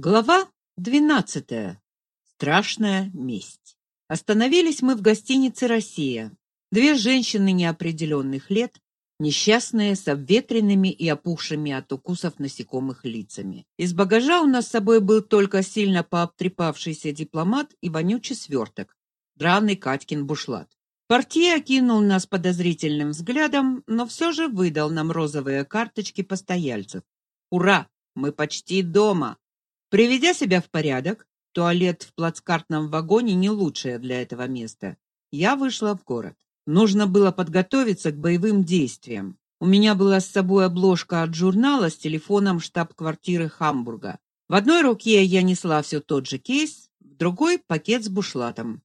Глава 12. Страшная месть. Остановились мы в гостинице Россия. Две женщины неопределенных лет, несчастные, с обветренными и опухшими от укусов насекомых лицами. Из багажа у нас с собой был только сильно пообтрепавшийся дипломат и вонючий сверток, драный Катькин бушлат. Портье окинул нас подозрительным взглядом, но все же выдал нам розовые карточки постояльцев. Ура, мы почти дома. Приведя себя в порядок, туалет в плацкартном вагоне не лучшее для этого места. Я вышла в город. Нужно было подготовиться к боевым действиям. У меня была с собой обложка от журнала с телефоном штаб-квартиры Хамбурга. В одной руке я несла все тот же кейс, в другой пакет с бушлатом.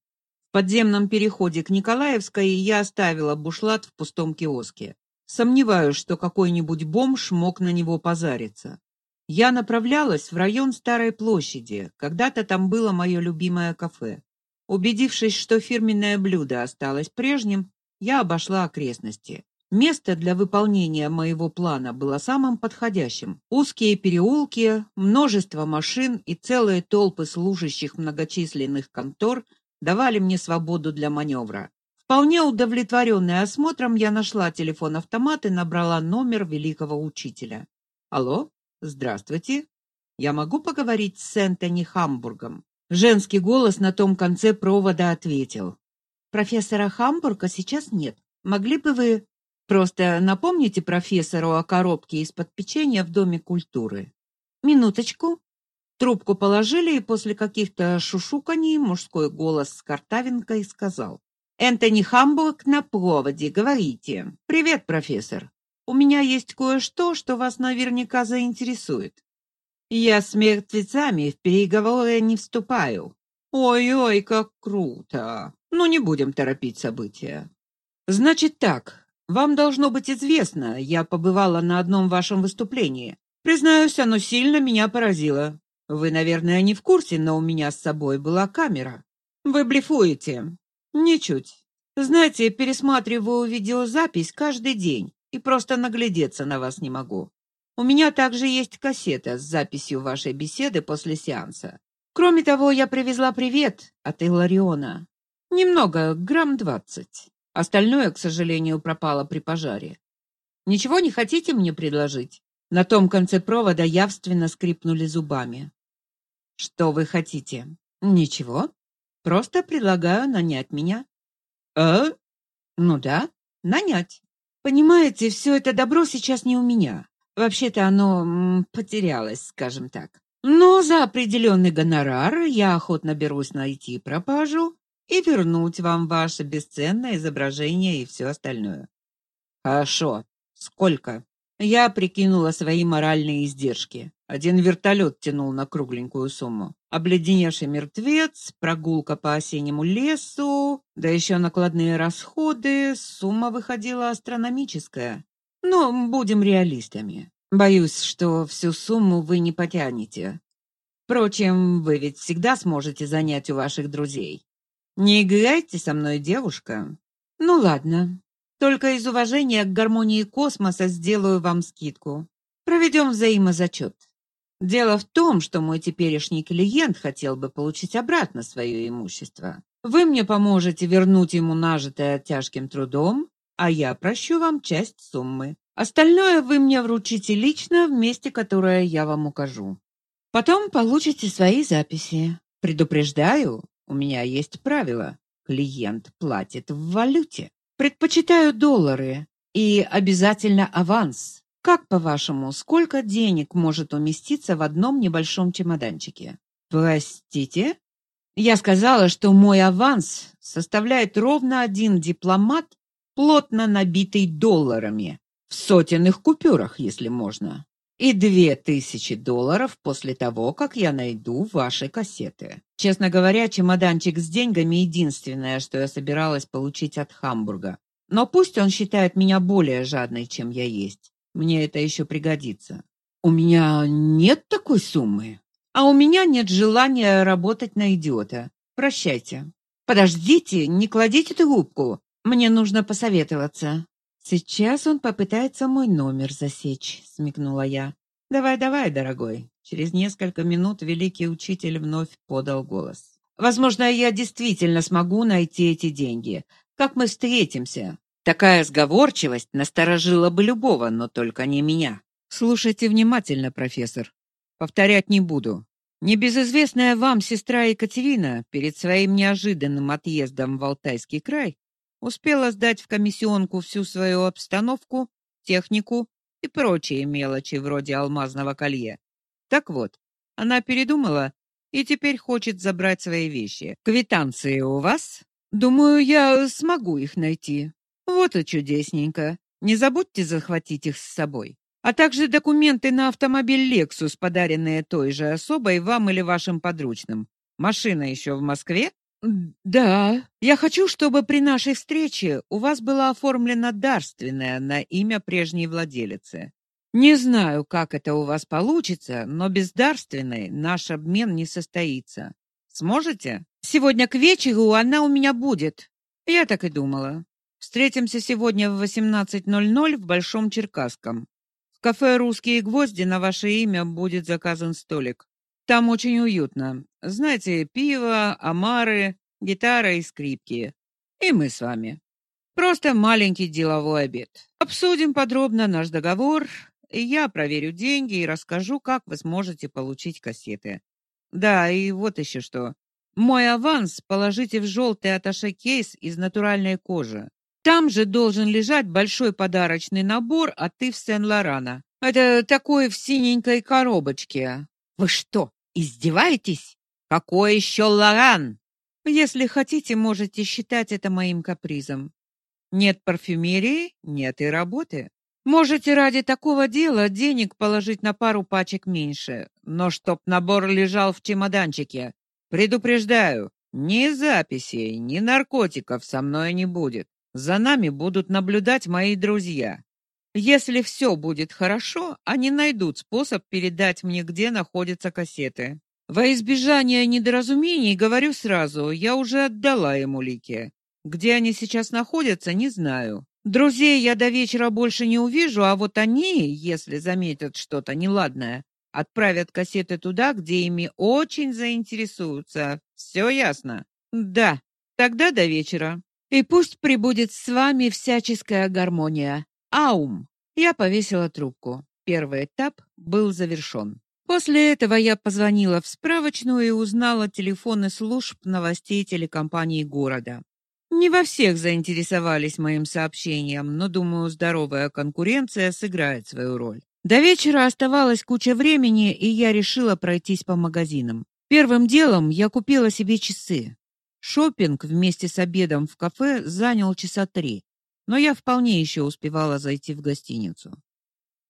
В подземном переходе к Николаевской я оставила бушлат в пустом киоске. Сомневаюсь, что какой-нибудь бомж мог на него позариться. Я направлялась в район Старой площади. Когда-то там было мое любимое кафе. Убедившись, что фирменное блюдо осталось прежним, я обошла окрестности. Место для выполнения моего плана было самым подходящим. Узкие переулки, множество машин и целые толпы служащих многочисленных контор давали мне свободу для маневра. Вполне удовлетворенная осмотром, я нашла телефон-автомат и набрала номер великого учителя. Алло? Здравствуйте. Я могу поговорить с Энтони Хамбургом? Женский голос на том конце провода ответил: Профессора Хамбурга сейчас нет. Могли бы вы просто напомните профессору о коробке из-под печенья в доме культуры? Минуточку. Трубку положили, и после каких-то шушуканий мужской голос с картавинкой сказал: Энтони Хамбург на проводе, говорите. Привет, профессор. У меня есть кое-что, что вас наверняка заинтересует. Я с мертвецами в переговоры не вступаю. Ой-ой, как круто. Ну не будем торопить события. Значит так, вам должно быть известно, я побывала на одном вашем выступлении. Признаюсь, оно сильно меня поразило. Вы, наверное, не в курсе, но у меня с собой была камера. Вы блефуете? Ничуть. Знаете, пересматриваю видеозапись каждый день и просто наглядеться на вас не могу. У меня также есть кассета с записью вашей беседы после сеанса. Кроме того, я привезла привет от Илариона. Немного, грамм двадцать. Остальное, к сожалению, пропало при пожаре. Ничего не хотите мне предложить? На том конце провода явственно скрипнули зубами. Что вы хотите? Ничего. Просто предлагаю нанять меня. А? Ну да, нанять. Понимаете, все это добро сейчас не у меня. Вообще-то оно потерялось, скажем так. Но за определенный гонорар я охотно берусь найти пропажу и вернуть вам ваше бесценное изображение и все остальное. Хорошо. Сколько? Я прикинула свои моральные издержки. Один вертолет тянул на кругленькую сумму. Обледеневший мертвец, прогулка по осеннему лесу, да еще накладные расходы, сумма выходила астрономическая. Но будем реалистами. Боюсь, что всю сумму вы не потянете. Впрочем, вы ведь всегда сможете занять у ваших друзей. Не играйте со мной, девушка. Ну ладно. Только из уважения к гармонии космоса сделаю вам скидку. Проведем взаимозачет. Дело в том, что мой теперешний клиент хотел бы получить обратно свое имущество. Вы мне поможете вернуть ему нажитое тяжким трудом, а я прощу вам часть суммы. Остальное вы мне вручите лично в месте, которое я вам укажу. Потом получите свои записи. Предупреждаю, у меня есть правило. Клиент платит в валюте. Предпочитаю доллары и обязательно аванс. Как, по-вашему, сколько денег может уместиться в одном небольшом чемоданчике? Простите? Я сказала, что мой аванс составляет ровно один дипломат, плотно набитый долларами, в сотенных купюрах, если можно, и две тысячи долларов после того, как я найду ваши кассеты. Честно говоря, чемоданчик с деньгами единственное, что я собиралась получить от Хамбурга. Но пусть он считает меня более жадной, чем я есть. Мне это еще пригодится. У меня нет такой суммы. А у меня нет желания работать на идиота. Прощайте. Подождите, не кладите трубку. Мне нужно посоветоваться. Сейчас он попытается мой номер засечь, смекнула я. Давай, давай, дорогой. Через несколько минут великий учитель вновь подал голос. Возможно, я действительно смогу найти эти деньги. Как мы встретимся? Такая сговорчивость насторожила бы любого, но только не меня. Слушайте внимательно, профессор. Повторять не буду. Небезызвестная вам сестра Екатерина перед своим неожиданным отъездом в Алтайский край успела сдать в комиссионку всю свою обстановку, технику и прочие мелочи вроде алмазного колье. Так вот, она передумала и теперь хочет забрать свои вещи. Квитанции у вас? Думаю, я смогу их найти. Вот и чудесненько. Не забудьте захватить их с собой а также документы на автомобиль Lexus, подаренные той же особой вам или вашим подручным. Машина еще в Москве? Да. Я хочу, чтобы при нашей встрече у вас была оформлена дарственная на имя прежней владелицы. Не знаю, как это у вас получится, но без дарственной наш обмен не состоится. Сможете? Сегодня к вечеру она у меня будет. Я так и думала. Встретимся сегодня в 18:00 в Большом Черкасском кафе «Русские гвозди» на ваше имя будет заказан столик. Там очень уютно. Знаете, пиво, омары, гитара и скрипки. И мы с вами. Просто маленький деловой обед. Обсудим подробно наш договор, и я проверю деньги и расскажу, как вы сможете получить кассеты. Да, и вот еще что. Мой аванс положите в желтый аташе-кейс из натуральной кожи. Там же должен лежать большой подарочный набор от Ив Сен-Лорана. Это такой в синенькой коробочке. Вы что, издеваетесь? Какой еще Лоран? Если хотите, можете считать это моим капризом. Нет парфюмерии, нет и работы. Можете ради такого дела денег положить на пару пачек меньше, но чтоб набор лежал в чемоданчике. Предупреждаю, ни записей, ни наркотиков со мной не будет. За нами будут наблюдать мои друзья. Если все будет хорошо, они найдут способ передать мне, где находятся кассеты. Во избежание недоразумений говорю сразу, я уже отдала ему лики. Где они сейчас находятся, не знаю. Друзей я до вечера больше не увижу, а вот они, если заметят что-то неладное, отправят кассеты туда, где ими очень заинтересуются. Все ясно? Да. Тогда до вечера. И пусть прибудет с вами всяческая гармония. Аум. Я повесила трубку. Первый этап был завершен. После этого я позвонила в справочную и узнала телефоны служб новостей телекомпании города. Не во всех заинтересовались моим сообщением, но, думаю, здоровая конкуренция сыграет свою роль. До вечера оставалась куча времени, и я решила пройтись по магазинам. Первым делом я купила себе часы. Шопинг вместе с обедом в кафе занял часа три, но я вполне еще успевала зайти в гостиницу.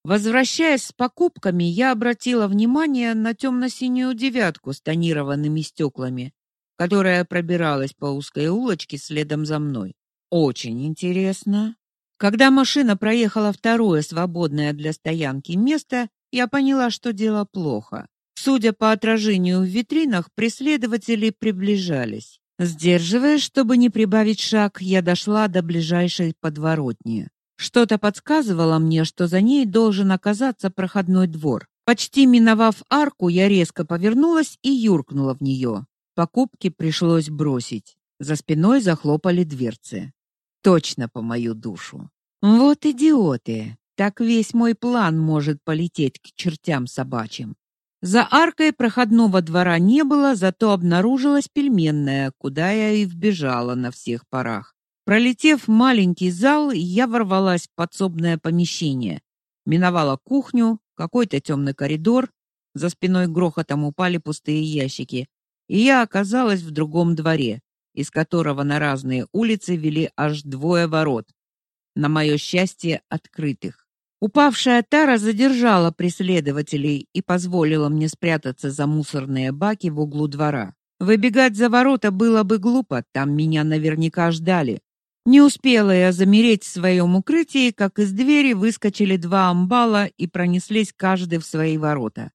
Возвращаясь с покупками, я обратила внимание на темно-синюю девятку с тонированными стеклами, которая пробиралась по узкой улочке следом за мной. Очень интересно. Когда машина проехала второе свободное для стоянки место, я поняла, что дело плохо. Судя по отражению в витринах, преследователи приближались. Сдерживаясь, чтобы не прибавить шаг, я дошла до ближайшей подворотни. Что-то подсказывало мне, что за ней должен оказаться проходной двор. Почти миновав арку, я резко повернулась и юркнула в нее. Покупки пришлось бросить. За спиной захлопали дверцы. Точно по мою душу. Вот идиоты. Так весь мой план может полететь к чертям собачьим. За аркой проходного двора не было, зато обнаружилась пельменная, куда я и вбежала на всех парах. Пролетев маленький зал, я ворвалась в подсобное помещение, миновала кухню, какой-то темный коридор, за спиной грохотом упали пустые ящики, и я оказалась в другом дворе, из которого на разные улицы вели аж двое ворот, на мое счастье, открытых. Упавшая тара задержала преследователей и позволила мне спрятаться за мусорные баки в углу двора. Выбегать за ворота было бы глупо, там меня наверняка ждали. Не успела я замереть в своем укрытии, как из двери выскочили два амбала и пронеслись каждый в свои ворота.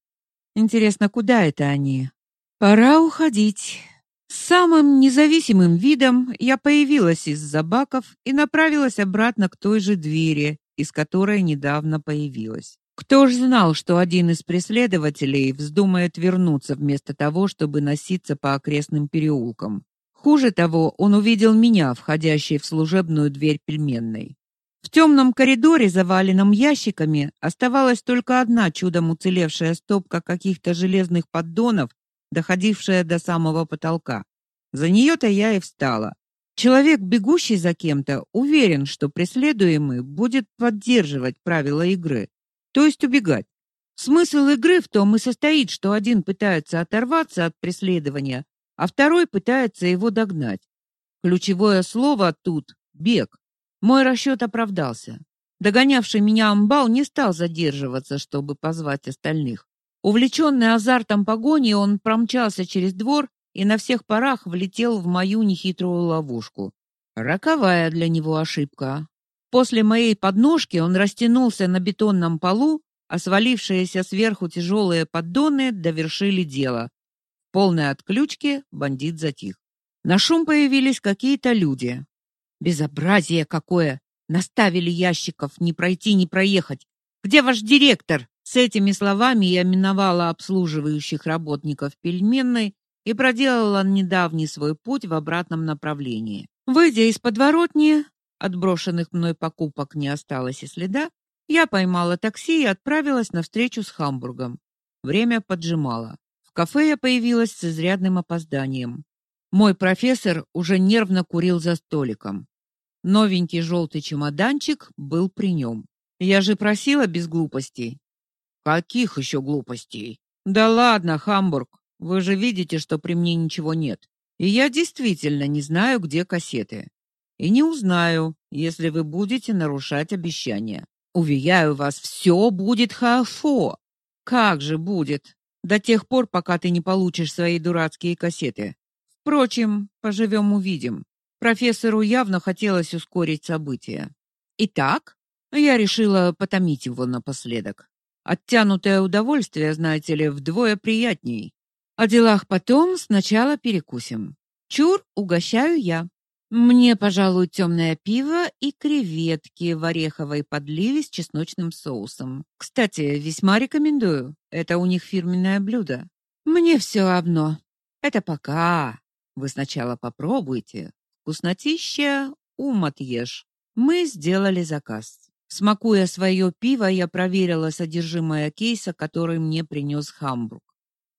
Интересно, куда это они? Пора уходить. Самым независимым видом я появилась из-за баков и направилась обратно к той же двери, из которой недавно появилась. Кто ж знал, что один из преследователей вздумает вернуться вместо того, чтобы носиться по окрестным переулкам? Хуже того, он увидел меня, входящей в служебную дверь пельменной. В темном коридоре, заваленном ящиками, оставалась только одна чудом уцелевшая стопка каких-то железных поддонов, доходившая до самого потолка. За нее-то я и встала. Человек, бегущий за кем-то, уверен, что преследуемый будет поддерживать правила игры, то есть убегать. Смысл игры в том и состоит, что один пытается оторваться от преследования, а второй пытается его догнать. Ключевое слово тут бег. Мой расчет оправдался. Догонявший меня амбал не стал задерживаться, чтобы позвать остальных. Увлеченный азартом погони, он промчался через двор и на всех парах влетел в мою нехитрую ловушку. Роковая для него ошибка. После моей подножки он растянулся на бетонном полу, а свалившиеся сверху тяжелые поддоны довершили дело. Полной отключке бандит затих. На шум появились какие-то люди. Безобразие какое! Наставили ящиков, не пройти, не проехать. Где ваш директор? С этими словами я миновала обслуживающих работников пельменной и проделала недавний свой путь в обратном направлении. Выйдя из подворотни, от брошенных мной покупок не осталось и следа, я поймала такси и отправилась на встречу с Хамбургом. Время поджимало. Кафе я появилась с изрядным опозданием. Мой профессор уже нервно курил за столиком. Новенький желтый чемоданчик был при нем. Я же просила без глупостей. Каких еще глупостей? Да ладно, Хамбург. Вы же видите, что при мне ничего нет. И я действительно не знаю, где кассеты. И не узнаю, если вы будете нарушать обещания. Уверяю вас, все будет хорошо. Как же будет? До тех пор, пока ты не получишь свои дурацкие кассеты. Впрочем, поживем увидим. Профессору явно хотелось ускорить события. Итак, я решила потомить его напоследок. Оттянутое удовольствие, знаете ли, вдвое приятней. О делах потом, сначала перекусим. Чур угощаю я. Мне, пожалуй, темное пиво и креветки в ореховой подливе с чесночным соусом. Кстати, весьма рекомендую. Это у них фирменное блюдо. Мне все равно. Это пока. Вы сначала попробуйте. Вкуснотища, ум отъешь. Мы сделали заказ. Смакуя свое пиво, я проверила содержимое кейса, который мне принес Хамбург.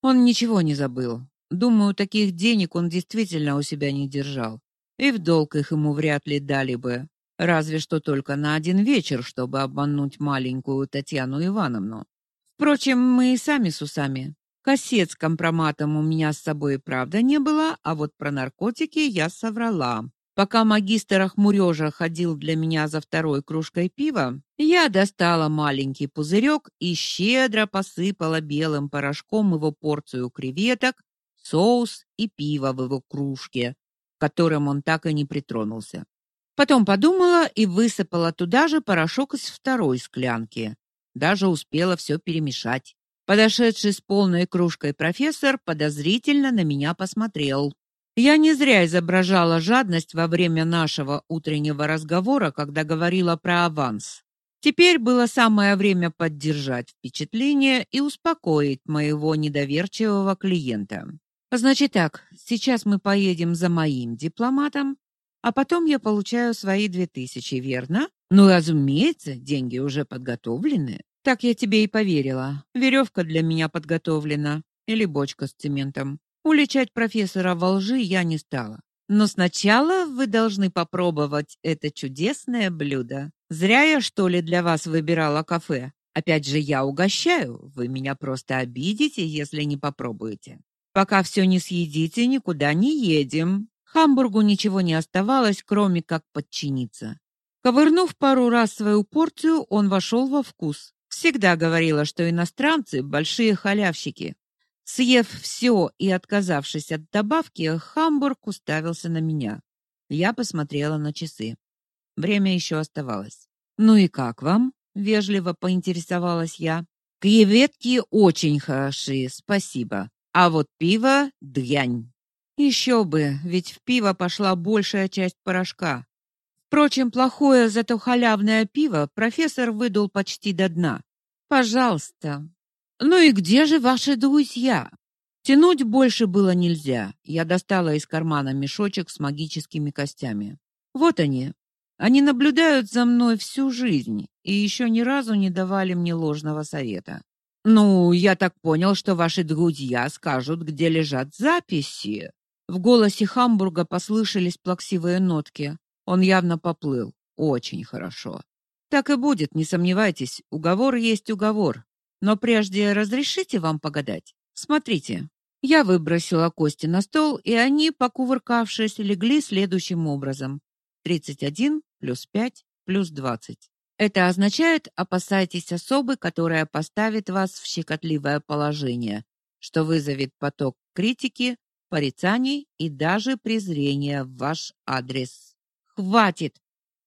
Он ничего не забыл. Думаю, таких денег он действительно у себя не держал и в долг их ему вряд ли дали бы, разве что только на один вечер, чтобы обмануть маленькую Татьяну Ивановну. Впрочем, мы и сами с усами. Кассет с компроматом у меня с собой правда не было, а вот про наркотики я соврала. Пока магистр Ахмурежа ходил для меня за второй кружкой пива, я достала маленький пузырек и щедро посыпала белым порошком его порцию креветок, соус и пиво в его кружке, которым он так и не притронулся. Потом подумала и высыпала туда же порошок из второй склянки. Даже успела все перемешать. Подошедший с полной кружкой профессор подозрительно на меня посмотрел. Я не зря изображала жадность во время нашего утреннего разговора, когда говорила про аванс. Теперь было самое время поддержать впечатление и успокоить моего недоверчивого клиента. Значит так, сейчас мы поедем за моим дипломатом, а потом я получаю свои две тысячи, верно? Ну, разумеется, деньги уже подготовлены. Так я тебе и поверила. Веревка для меня подготовлена. Или бочка с цементом. Уличать профессора во лжи я не стала. Но сначала вы должны попробовать это чудесное блюдо. Зря я, что ли, для вас выбирала кафе. Опять же, я угощаю. Вы меня просто обидите, если не попробуете. Пока все не съедите, никуда не едем. Хамбургу ничего не оставалось, кроме как подчиниться. Ковырнув пару раз свою порцию, он вошел во вкус. Всегда говорила, что иностранцы большие халявщики. Съев все и отказавшись от добавки, Хамбург уставился на меня. Я посмотрела на часы. Время еще оставалось. Ну и как вам? вежливо поинтересовалась я. Креветки очень хороши, спасибо. А вот пиво — дрянь. Еще бы, ведь в пиво пошла большая часть порошка. Впрочем, плохое, зато халявное пиво профессор выдал почти до дна. Пожалуйста. Ну и где же ваши друзья? Тянуть больше было нельзя. Я достала из кармана мешочек с магическими костями. Вот они. Они наблюдают за мной всю жизнь и еще ни разу не давали мне ложного совета. Ну, я так понял, что ваши друзья скажут, где лежат записи. В голосе Хамбурга послышались плаксивые нотки. Он явно поплыл. Очень хорошо. Так и будет, не сомневайтесь. Уговор есть уговор. Но прежде разрешите вам погадать. Смотрите. Я выбросила кости на стол, и они, покувыркавшись, легли следующим образом: 31 плюс 5 плюс 20. Это означает опасайтесь особы, которая поставит вас в щекотливое положение, что вызовет поток критики, порицаний и даже презрения в ваш адрес. Хватит.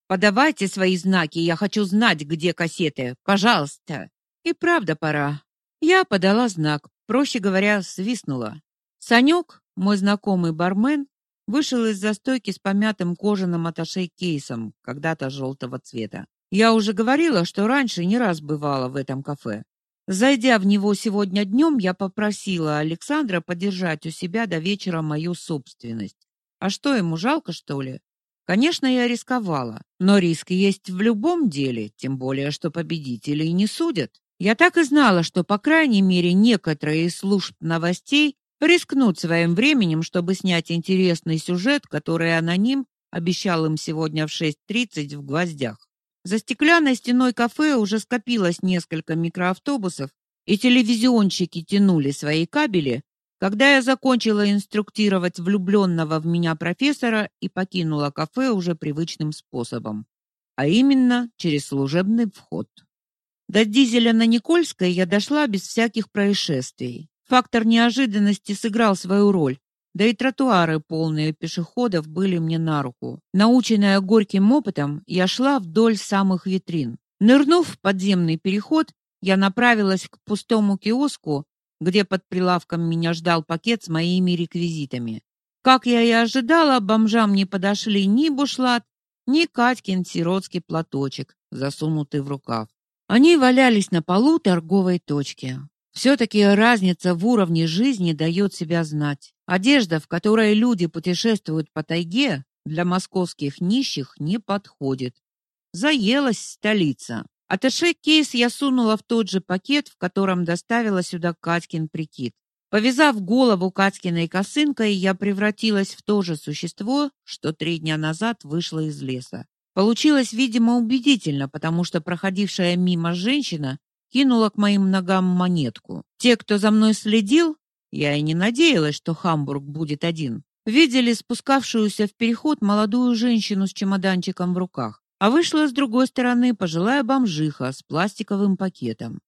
Подавайте свои знаки, я хочу знать, где кассеты. Пожалуйста. И правда пора. Я подала знак, проще говоря, свистнула. Санек, мой знакомый бармен, вышел из застойки с помятым кожаным атташе кейсом, когда-то желтого цвета. Я уже говорила, что раньше не раз бывала в этом кафе. Зайдя в него сегодня днем, я попросила Александра подержать у себя до вечера мою собственность. А что ему жалко, что ли? Конечно, я рисковала, но риск есть в любом деле, тем более что победителей не судят. Я так и знала, что по крайней мере некоторые из служб новостей рискнут своим временем, чтобы снять интересный сюжет, который аноним обещал им сегодня в 6:30 в Гвоздях. За стеклянной стеной кафе уже скопилось несколько микроавтобусов, и телевизионщики тянули свои кабели, когда я закончила инструктировать влюбленного в меня профессора и покинула кафе уже привычным способом, а именно через служебный вход. До дизеля на Никольской я дошла без всяких происшествий. Фактор неожиданности сыграл свою роль, да и тротуары, полные пешеходов, были мне на руку. Наученная горьким опытом, я шла вдоль самых витрин. Нырнув в подземный переход, я направилась к пустому киоску, где под прилавком меня ждал пакет с моими реквизитами. Как я и ожидала, бомжам не подошли ни бушлат, ни Катькин сиротский платочек, засунутый в рукав. Они валялись на полу торговой точки. Все-таки разница в уровне жизни дает себя знать. Одежда, в которой люди путешествуют по тайге, для московских нищих не подходит. Заелась столица. Аташе кейс я сунула в тот же пакет, в котором доставила сюда Катькин прикид. Повязав голову Катькиной косынкой, я превратилась в то же существо, что три дня назад вышло из леса. Получилось, видимо, убедительно, потому что проходившая мимо женщина кинула к моим ногам монетку. Те, кто за мной следил, я и не надеялась, что Хамбург будет один, видели спускавшуюся в переход молодую женщину с чемоданчиком в руках, а вышла с другой стороны пожилая бомжиха с пластиковым пакетом.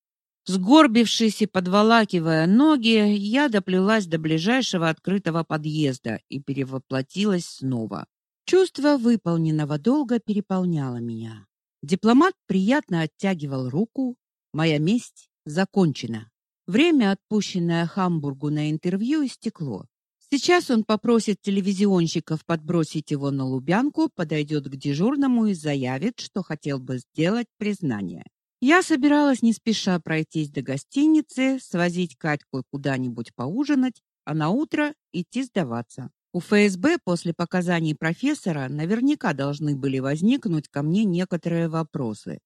Сгорбившись и подволакивая ноги, я доплелась до ближайшего открытого подъезда и перевоплотилась снова. Чувство выполненного долга переполняло меня. Дипломат приятно оттягивал руку, Моя месть закончена. Время, отпущенное Хамбургу на интервью, истекло. Сейчас он попросит телевизионщиков подбросить его на Лубянку, подойдет к дежурному и заявит, что хотел бы сделать признание. Я собиралась не спеша пройтись до гостиницы, свозить Катьку куда-нибудь поужинать, а на утро идти сдаваться. У ФСБ после показаний профессора наверняка должны были возникнуть ко мне некоторые вопросы.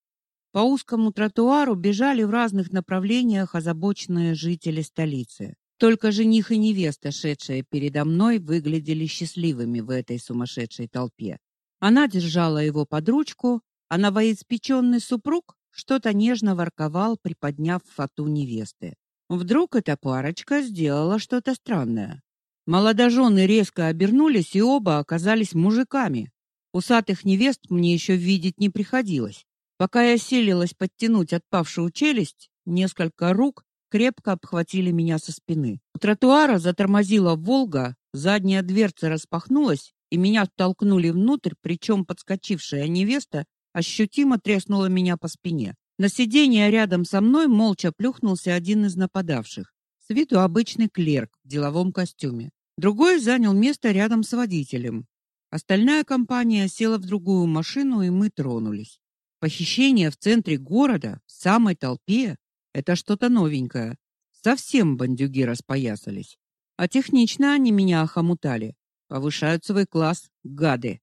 По узкому тротуару бежали в разных направлениях озабоченные жители столицы. Только жених и невеста, шедшие передо мной, выглядели счастливыми в этой сумасшедшей толпе. Она держала его под ручку, а новоиспеченный супруг что-то нежно ворковал, приподняв фату невесты. Вдруг эта парочка сделала что-то странное. Молодожены резко обернулись, и оба оказались мужиками. Усатых невест мне еще видеть не приходилось. Пока я силилась подтянуть отпавшую челюсть, несколько рук крепко обхватили меня со спины. У тротуара затормозила Волга, задняя дверца распахнулась, и меня толкнули внутрь, причем подскочившая невеста ощутимо треснула меня по спине. На сиденье рядом со мной молча плюхнулся один из нападавших, с виду обычный клерк в деловом костюме. Другой занял место рядом с водителем. Остальная компания села в другую машину, и мы тронулись. Похищение в центре города, в самой толпе. Это что-то новенькое. Совсем бандюги распоясались. А технично они меня охомутали. Повышают свой класс, гады.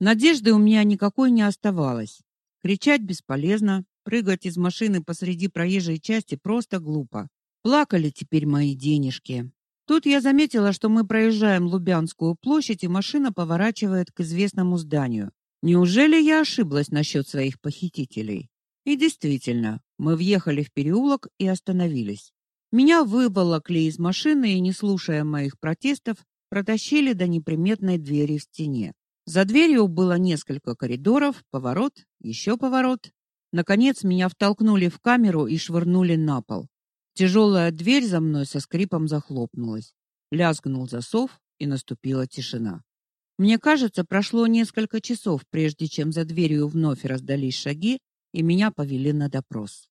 Надежды у меня никакой не оставалось. Кричать бесполезно, прыгать из машины посреди проезжей части просто глупо. Плакали теперь мои денежки. Тут я заметила, что мы проезжаем Лубянскую площадь, и машина поворачивает к известному зданию. Неужели я ошиблась насчет своих похитителей? И действительно, мы въехали в переулок и остановились. Меня выволокли из машины и, не слушая моих протестов, протащили до неприметной двери в стене. За дверью было несколько коридоров, поворот, еще поворот. Наконец меня втолкнули в камеру и швырнули на пол. Тяжелая дверь за мной со скрипом захлопнулась. Лязгнул засов, и наступила тишина. Мне кажется, прошло несколько часов, прежде чем за дверью вновь раздались шаги, и меня повели на допрос.